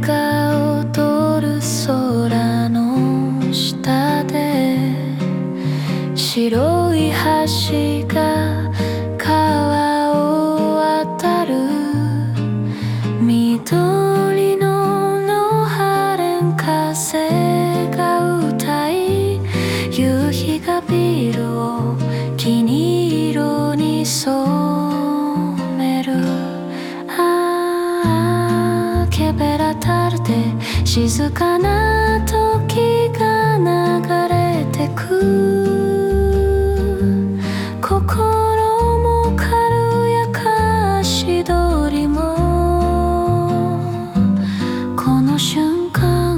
が踊る空の下で白い橋が川を渡る。緑の野原風が歌い夕日がビルを金色に染めベラタルで静かな時が流れてく心も軽やかし鳥もこの瞬間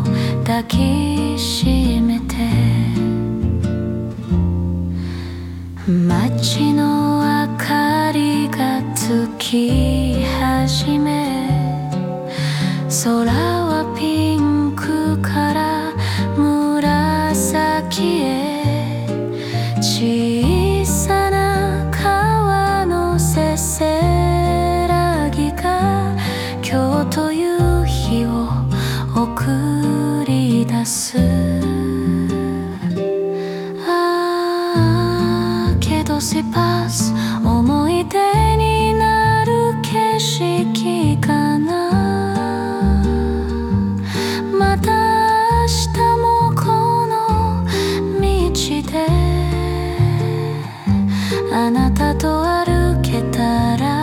を抱きしめて街の明かりがつきはピンクから紫へ。小さな川のせせらぎが今日という日を送り出す。ああけど se passa あなたと歩けたら